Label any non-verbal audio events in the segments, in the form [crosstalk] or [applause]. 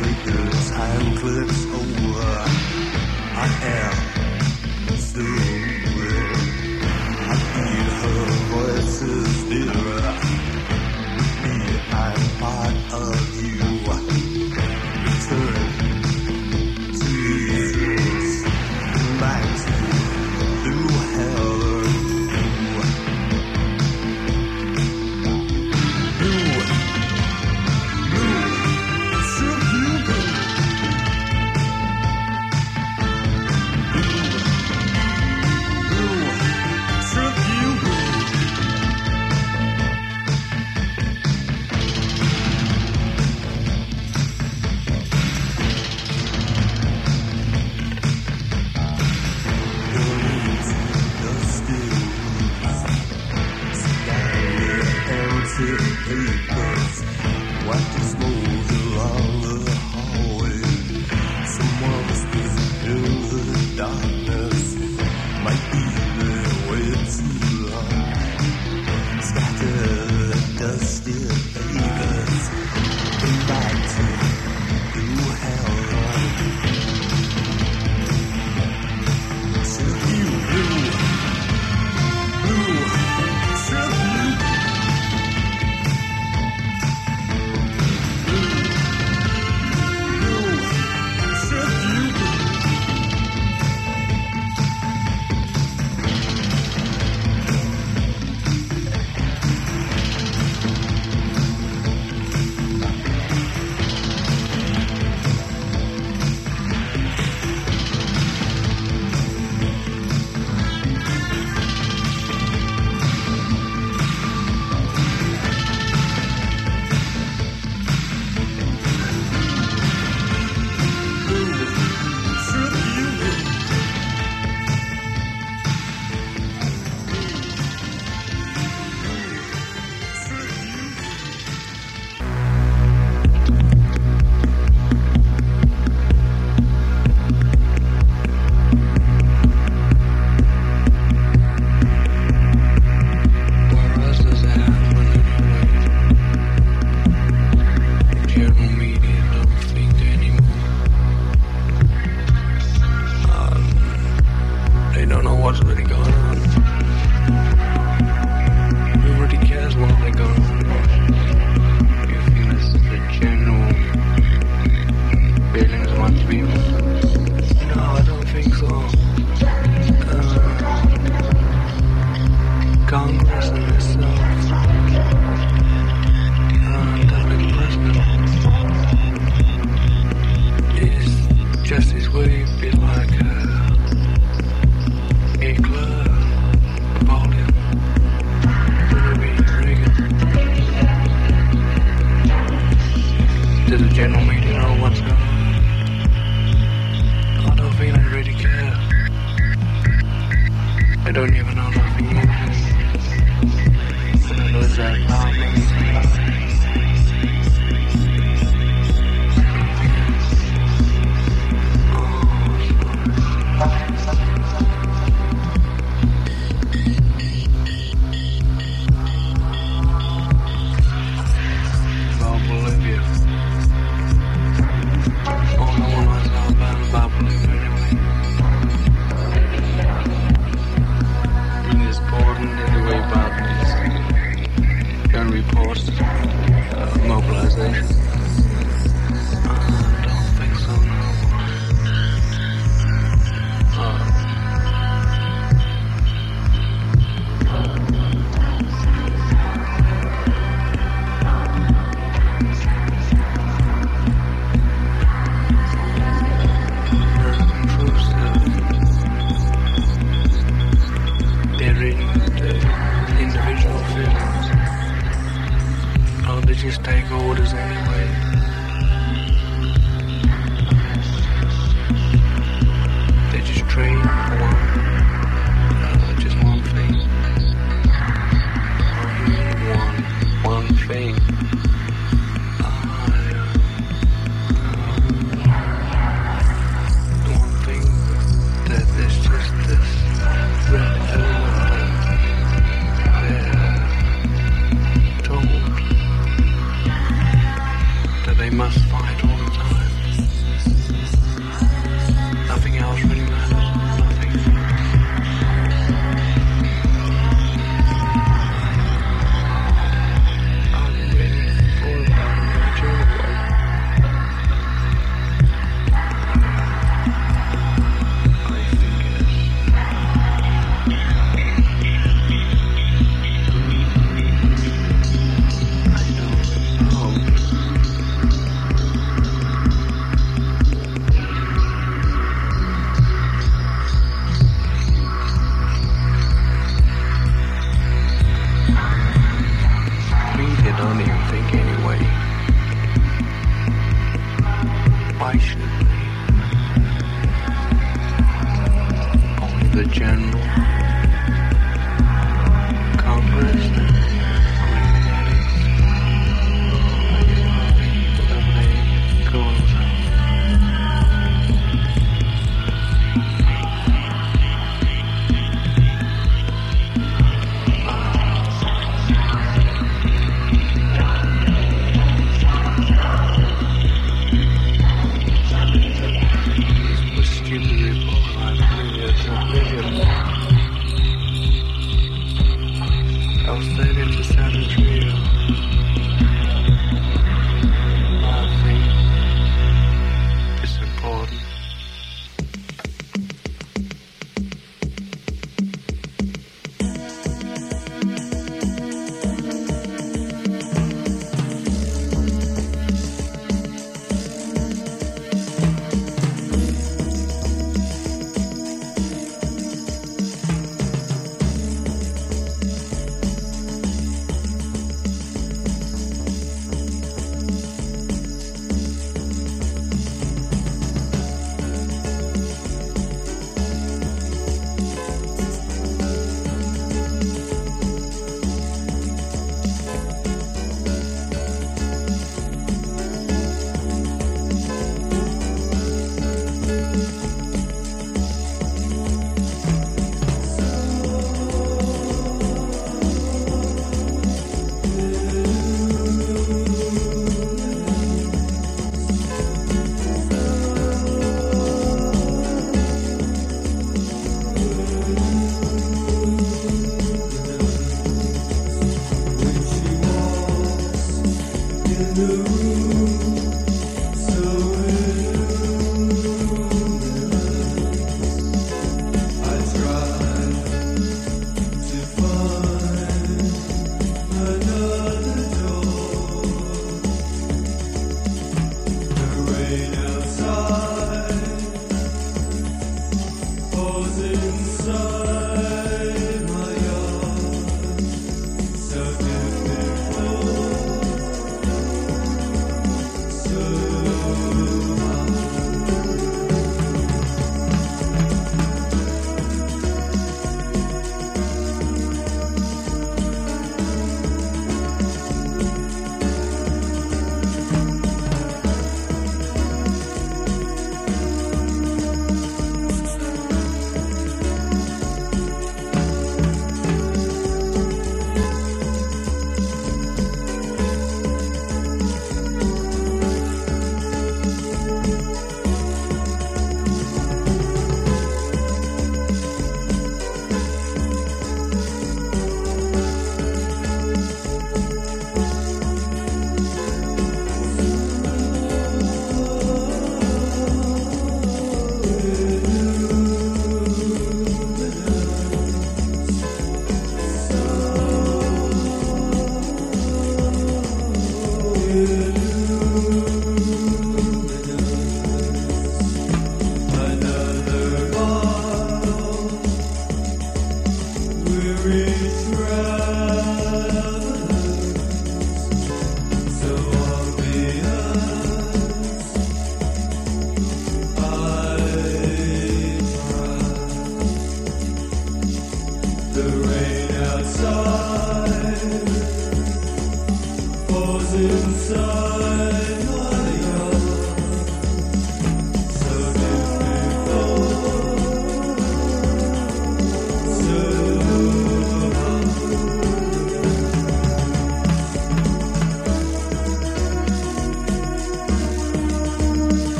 figures time cliffs of. I am stupid. I feel her voice dearer. Me, I'm part of take orders anyway.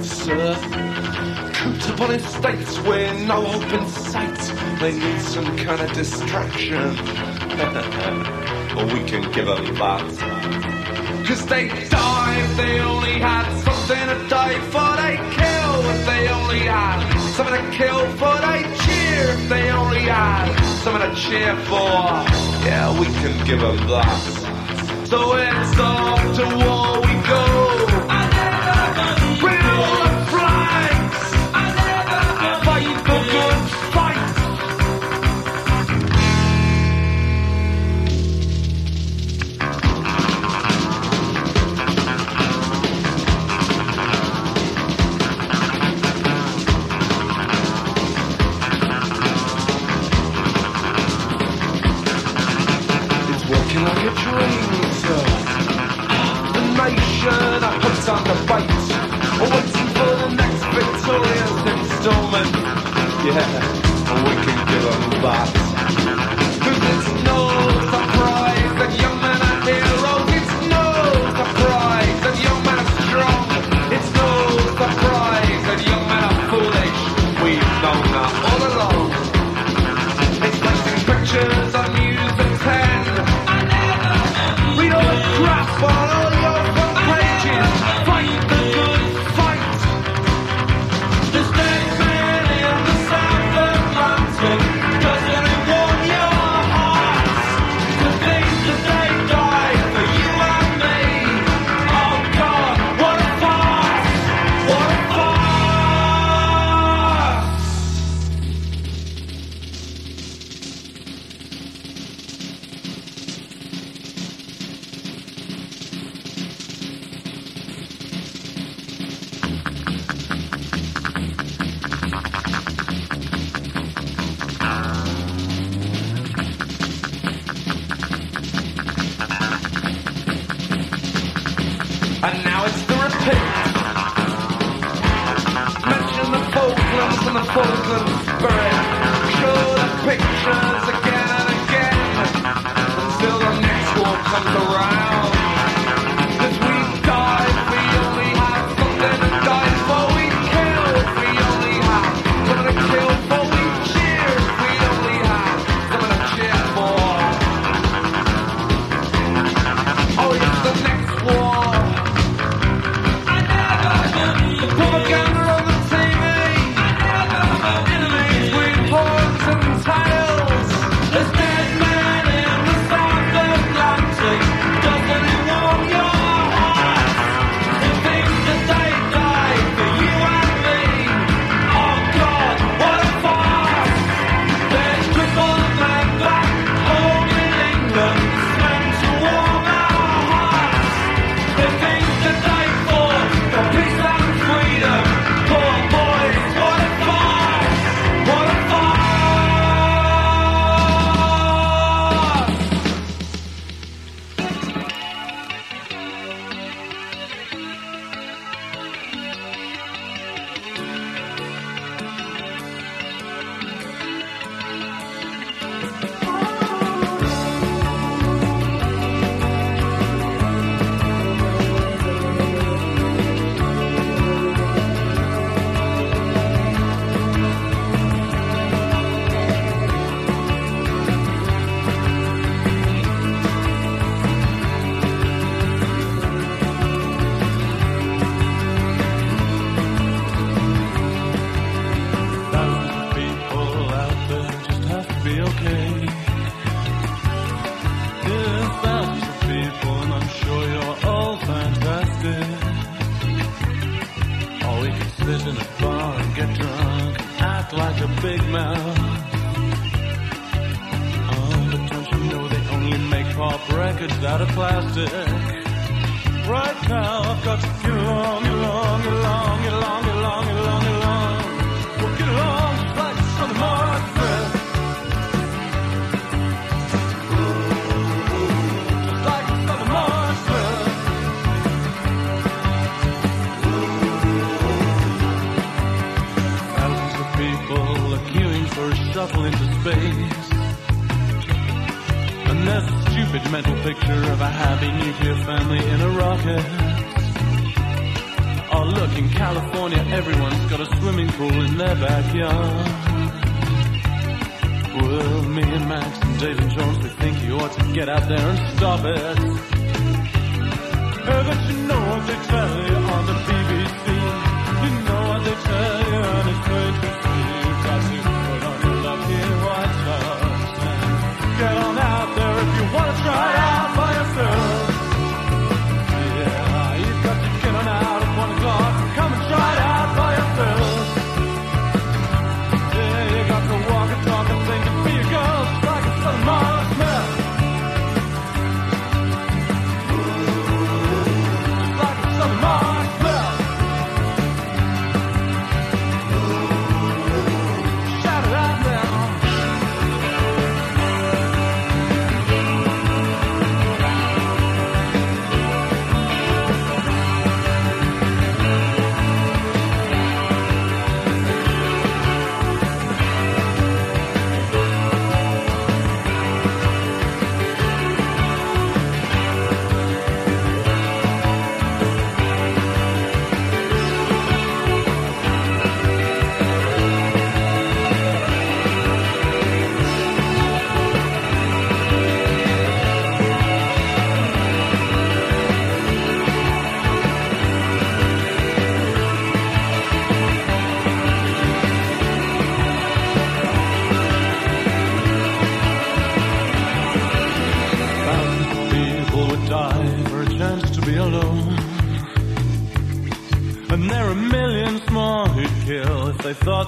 right, sir. Cooped up on estates where no hope in sight. They need some kind of distraction. [laughs] or we can give them that. Cause they die if they only had something to die for. They kill if they only had something to kill for. They cheer if they only had something to cheer for. Yeah, we can give them that. So it's off to war we go. you on your dreams. The nation I put on the bite, waiting for the next victorious installment. Yeah, we can give them that.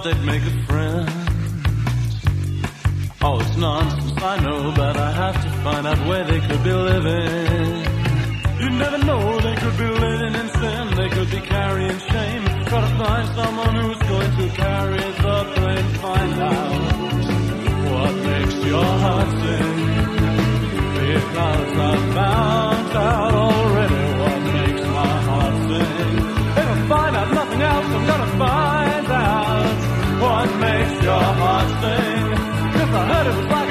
they'd make a friend. Oh, it's nonsense, I know, but I have to find out where they could be living. You never know, they could be living in sin, they could be carrying shame. Try to find someone who's going to carry the blame. Find out what makes your heart sing. Because I've found out already what makes my heart sing. If I find out nothing else, I'm gonna find what makes your heart sing. If I heard it was